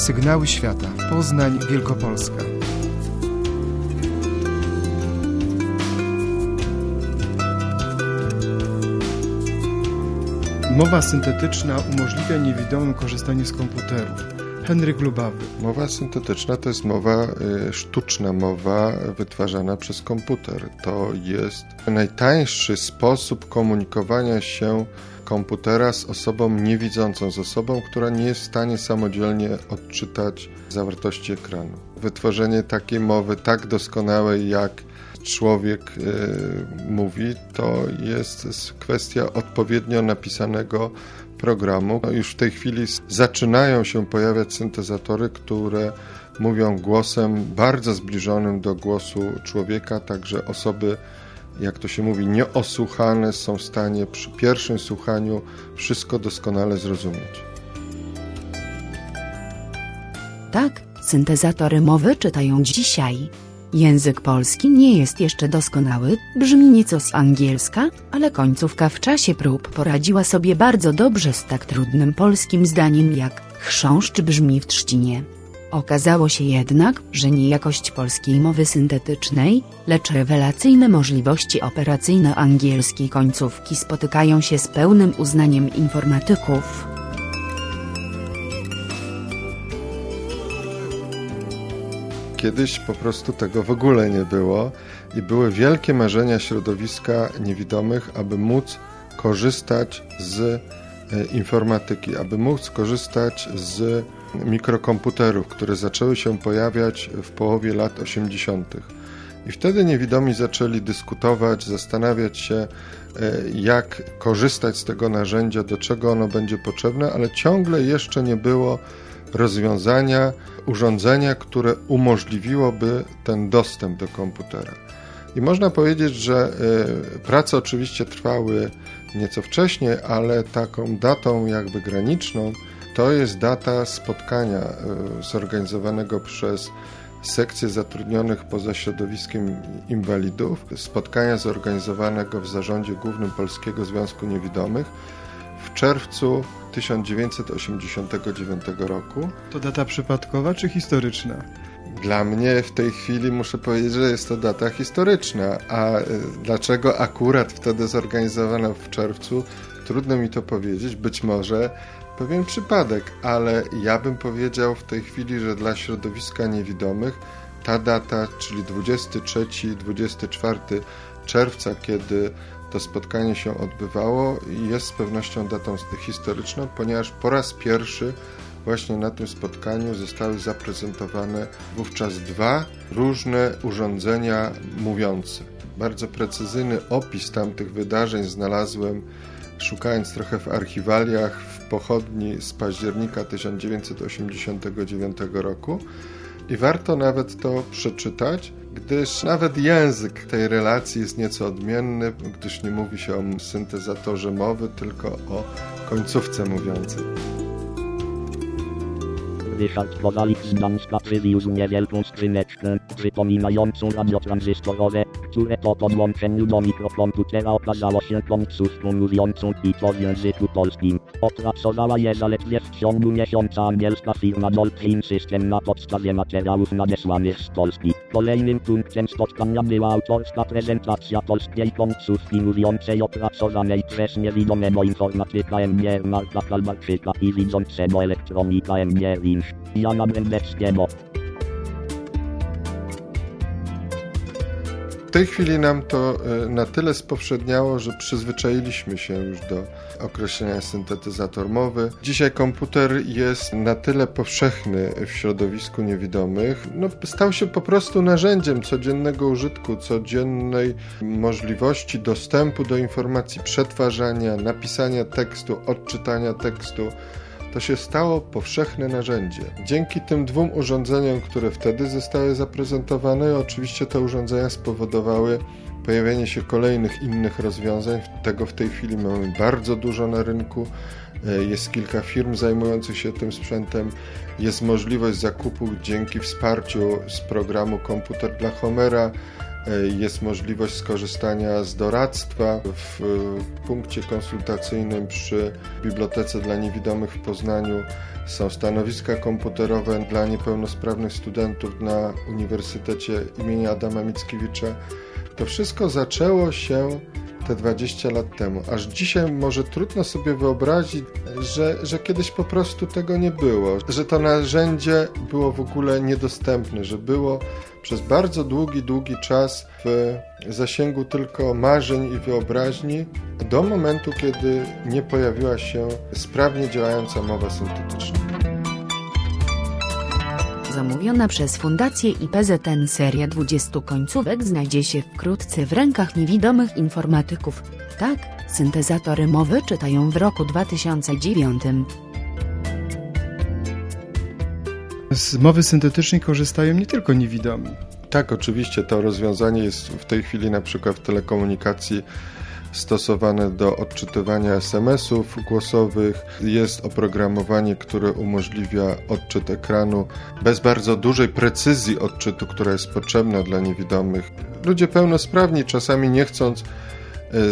Sygnały świata. Poznań, Wielkopolska. Mowa syntetyczna umożliwia niewidomym korzystanie z komputerów. Henryk Lubawy. Mowa syntetyczna to jest mowa, y, sztuczna mowa wytwarzana przez komputer. To jest najtańszy sposób komunikowania się komputera z osobą niewidzącą, z osobą, która nie jest w stanie samodzielnie odczytać zawartości ekranu. Wytworzenie takiej mowy tak doskonałej, jak człowiek y, mówi, to jest kwestia odpowiednio napisanego programu. No już w tej chwili zaczynają się pojawiać syntezatory, które mówią głosem bardzo zbliżonym do głosu człowieka, także osoby, jak to się mówi, nieosłuchane są w stanie przy pierwszym słuchaniu wszystko doskonale zrozumieć. Tak, syntezatory mowy czytają dzisiaj. Język polski nie jest jeszcze doskonały, brzmi nieco z angielska, ale końcówka w czasie prób poradziła sobie bardzo dobrze z tak trudnym polskim zdaniem jak chrząszcz brzmi w trzcinie. Okazało się jednak, że nie jakość polskiej mowy syntetycznej, lecz rewelacyjne możliwości operacyjne angielskiej końcówki spotykają się z pełnym uznaniem informatyków. Kiedyś po prostu tego w ogóle nie było i były wielkie marzenia środowiska niewidomych, aby móc korzystać z e, informatyki, aby móc korzystać z mikrokomputerów, które zaczęły się pojawiać w połowie lat 80. I wtedy niewidomi zaczęli dyskutować, zastanawiać się, e, jak korzystać z tego narzędzia, do czego ono będzie potrzebne, ale ciągle jeszcze nie było rozwiązania, urządzenia, które umożliwiłoby ten dostęp do komputera. I można powiedzieć, że y, prace oczywiście trwały nieco wcześniej, ale taką datą jakby graniczną to jest data spotkania y, zorganizowanego przez sekcję zatrudnionych poza środowiskiem inwalidów, spotkania zorganizowanego w zarządzie głównym Polskiego Związku Niewidomych w czerwcu 1989 roku. To data przypadkowa czy historyczna? Dla mnie w tej chwili muszę powiedzieć, że jest to data historyczna, a e, dlaczego akurat wtedy zorganizowano w czerwcu, trudno mi to powiedzieć. Być może pewien przypadek, ale ja bym powiedział w tej chwili, że dla środowiska niewidomych ta data, czyli 23-24 czerwca, kiedy to spotkanie się odbywało i jest z pewnością datą historyczną, ponieważ po raz pierwszy właśnie na tym spotkaniu zostały zaprezentowane wówczas dwa różne urządzenia mówiące. Bardzo precyzyjny opis tamtych wydarzeń znalazłem szukając trochę w archiwaliach w pochodni z października 1989 roku i warto nawet to przeczytać, gdyż nawet język tej relacji jest nieco odmienny, gdyż nie mówi się o syntezatorze mowy, tylko o końcówce mówiącej. Gdańska przywiózł niewielką skrzyneczkę, przypominającą radiotranzystorowe, które po podłączeniu do mikrokomputera okazało się końcówką mówiącą to w języku polskim. Opracowała je zaledwie w ciągu miesiąca angielska firma Dolphin System na podstawie materiałów nadesłanych z Polski. Kolejnym punktem spotkania była autorska prezentacja polskiej końcówki mówiącej opracowanej przez niewidomego informatyka MBR Marka Kalbarczyka i widzącego elektronika MBR Lynch. Jana Brędeckiego. W tej chwili nam to e, na tyle spowszedniało, że przyzwyczailiśmy się już do określenia syntetyzator mowy. Dzisiaj komputer jest na tyle powszechny w środowisku niewidomych, no, stał się po prostu narzędziem codziennego użytku, codziennej możliwości dostępu do informacji, przetwarzania, napisania tekstu, odczytania tekstu to się stało powszechne narzędzie. Dzięki tym dwóm urządzeniom, które wtedy zostały zaprezentowane, oczywiście te urządzenia spowodowały pojawienie się kolejnych innych rozwiązań. Tego w tej chwili mamy bardzo dużo na rynku. E, jest kilka firm zajmujących się tym sprzętem. Jest możliwość zakupu dzięki wsparciu z programu Komputer dla Homera jest możliwość skorzystania z doradztwa w punkcie konsultacyjnym przy Bibliotece dla Niewidomych w Poznaniu. Są stanowiska komputerowe dla niepełnosprawnych studentów na Uniwersytecie imienia Adama Mickiewicza. To wszystko zaczęło się te 20 lat temu. Aż dzisiaj może trudno sobie wyobrazić, że, że kiedyś po prostu tego nie było, że to narzędzie było w ogóle niedostępne, że było przez bardzo długi, długi czas w zasięgu tylko marzeń i wyobraźni, do momentu, kiedy nie pojawiła się sprawnie działająca mowa syntetyczna. Zamówiona przez Fundację IPZN seria 20 końcówek znajdzie się wkrótce w rękach niewidomych informatyków. Tak, syntezatory mowy czytają w roku 2009. Z mowy syntetycznej korzystają nie tylko niewidomi. Tak, oczywiście to rozwiązanie jest w tej chwili na przykład w telekomunikacji stosowane do odczytywania SMS-ów głosowych. Jest oprogramowanie, które umożliwia odczyt ekranu bez bardzo dużej precyzji odczytu, która jest potrzebna dla niewidomych. Ludzie pełnosprawni czasami nie chcąc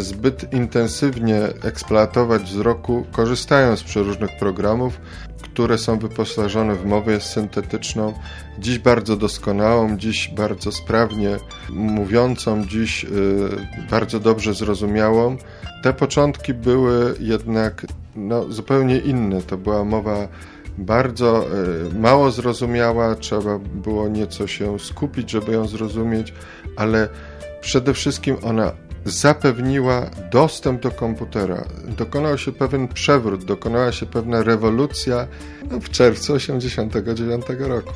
zbyt intensywnie eksploatować wzroku, korzystają z przeróżnych programów, które są wyposażone w mowę syntetyczną, dziś bardzo doskonałą, dziś bardzo sprawnie mówiącą, dziś y, bardzo dobrze zrozumiałą. Te początki były jednak no, zupełnie inne. To była mowa bardzo y, mało zrozumiała, trzeba było nieco się skupić, żeby ją zrozumieć, ale przede wszystkim ona zapewniła dostęp do komputera. Dokonał się pewien przewrót, dokonała się pewna rewolucja no, w czerwcu 1989 roku.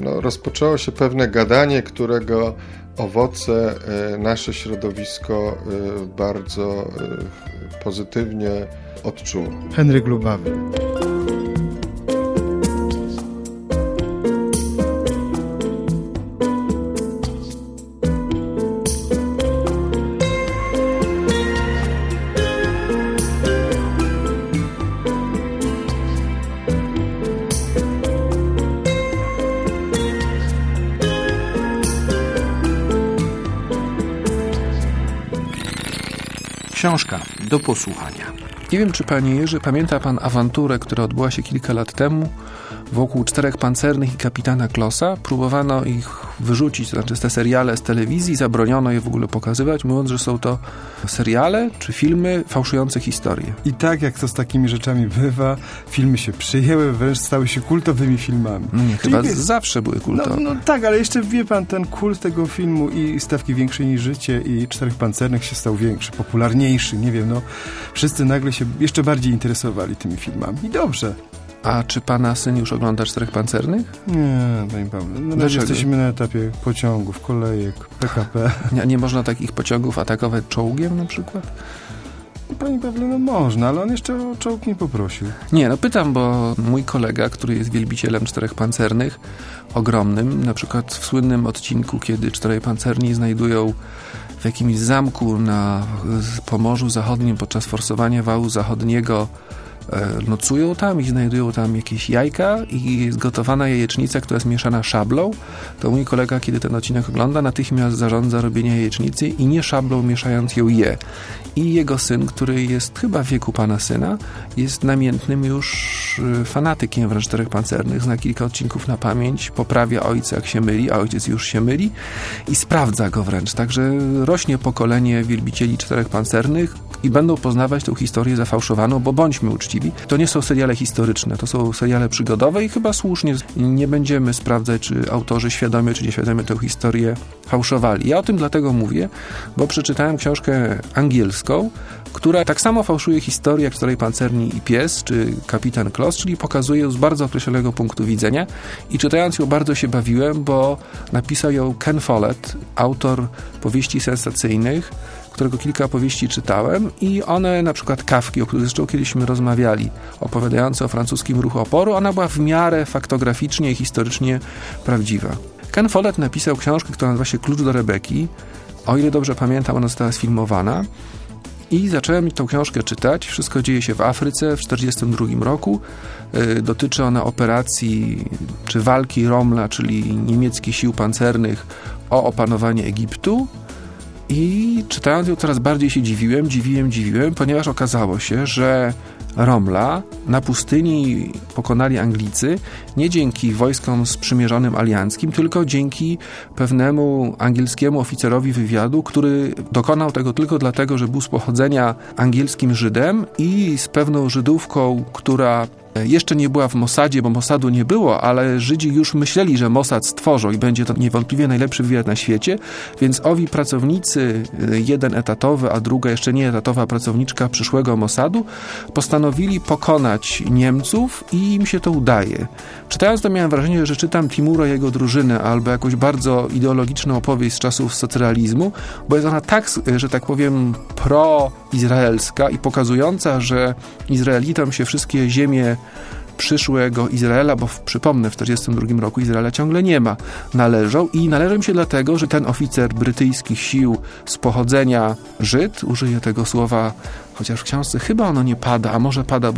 No, rozpoczęło się pewne gadanie, którego owoce e, nasze środowisko e, bardzo e, pozytywnie odczuło. Henryk Lubawy. Książka do posłuchania. Nie wiem, czy panie Jerzy, pamięta pan awanturę, która odbyła się kilka lat temu wokół czterech pancernych i kapitana Klossa. Próbowano ich wyrzucić, to znaczy te seriale z telewizji, zabroniono je w ogóle pokazywać, mówiąc, że są to seriale czy filmy fałszujące historię. I tak jak to z takimi rzeczami bywa, filmy się przyjęły, wręcz stały się kultowymi filmami. No nie, chyba wie, zawsze były kultowe. No, no, tak, ale jeszcze wie pan, ten kult tego filmu i Stawki Większej niż Życie i Czterech Pancernych się stał większy, popularniejszy, nie wiem, no wszyscy nagle się jeszcze bardziej interesowali tymi filmami. I dobrze. A czy pana syn już ogląda Czterech Pancernych? Nie, panie Pawle. No razie jesteśmy na etapie pociągów, kolejek, PKP. Nie, nie można takich pociągów atakować czołgiem na przykład? Panie Pawle, no można, ale on jeszcze o czołg nie poprosił. Nie, no pytam, bo mój kolega, który jest wielbicielem Czterech Pancernych, ogromnym, na przykład w słynnym odcinku, kiedy Czterej Pancerni znajdują w jakimś zamku na Pomorzu Zachodnim podczas forsowania wału zachodniego nocują tam i znajdują tam jakieś jajka i jest gotowana jajecznica, która jest mieszana szablą, to mój kolega, kiedy ten odcinek ogląda, natychmiast zarządza robienie jajecznicy i nie szablą mieszając ją je. I jego syn, który jest chyba w wieku pana syna, jest namiętnym już e, fanatykiem wręcz czterech pancernych, zna kilka odcinków na pamięć, poprawia ojca jak się myli, a ojciec już się myli i sprawdza go wręcz. Także rośnie pokolenie wielbicieli czterech pancernych i będą poznawać tę historię zafałszowaną, bo bądźmy uczciwi to nie są seriale historyczne, to są seriale przygodowe i chyba słusznie nie będziemy sprawdzać, czy autorzy świadomie czy nieświadomie tę historię fałszowali. Ja o tym dlatego mówię, bo przeczytałem książkę angielską, która tak samo fałszuje historię jak Czterej Pancerni i Pies, czy Kapitan Kloss, czyli pokazuje ją z bardzo określonego punktu widzenia i czytając ją bardzo się bawiłem, bo napisał ją Ken Follett, autor powieści sensacyjnych, którego kilka opowieści czytałem i one, na przykład Kawki, o których zresztą kiedyśmy rozmawiali, opowiadające o francuskim ruchu oporu, ona była w miarę faktograficznie i historycznie prawdziwa. Ken Follett napisał książkę, która nazywa się Klucz do Rebeki. O ile dobrze pamiętam, ona została sfilmowana. I zacząłem tą książkę czytać. Wszystko dzieje się w Afryce w 1942 roku. Y, Dotyczy ona operacji czy walki Romla, czyli niemieckich sił pancernych o opanowanie Egiptu. I czytając ją coraz bardziej się dziwiłem, dziwiłem, dziwiłem, ponieważ okazało się, że Romla na pustyni pokonali Anglicy nie dzięki wojskom sprzymierzonym alianckim, tylko dzięki pewnemu angielskiemu oficerowi wywiadu, który dokonał tego tylko dlatego, że był z pochodzenia angielskim Żydem i z pewną Żydówką, która jeszcze nie była w Mossadzie, bo Mossadu nie było, ale Żydzi już myśleli, że Mossad stworzą i będzie to niewątpliwie najlepszy wywiad na świecie, więc owi pracownicy, jeden etatowy, a druga jeszcze nie etatowa pracowniczka przyszłego Mossadu, postanowili pokonać Niemców i im się to udaje. Czytając to miałem wrażenie, że czytam Timura jego drużynę albo jakąś bardzo ideologiczną opowieść z czasów socrealizmu, bo jest ona tak, że tak powiem, pro-izraelska i pokazująca, że Izraelitom się wszystkie ziemie przyszłego Izraela, bo w, przypomnę, w 1942 roku Izraela ciągle nie ma, należą i należą się dlatego, że ten oficer brytyjskich sił z pochodzenia Żyd, użyję tego słowa, chociaż w książce chyba ono nie pada, a może pada, bo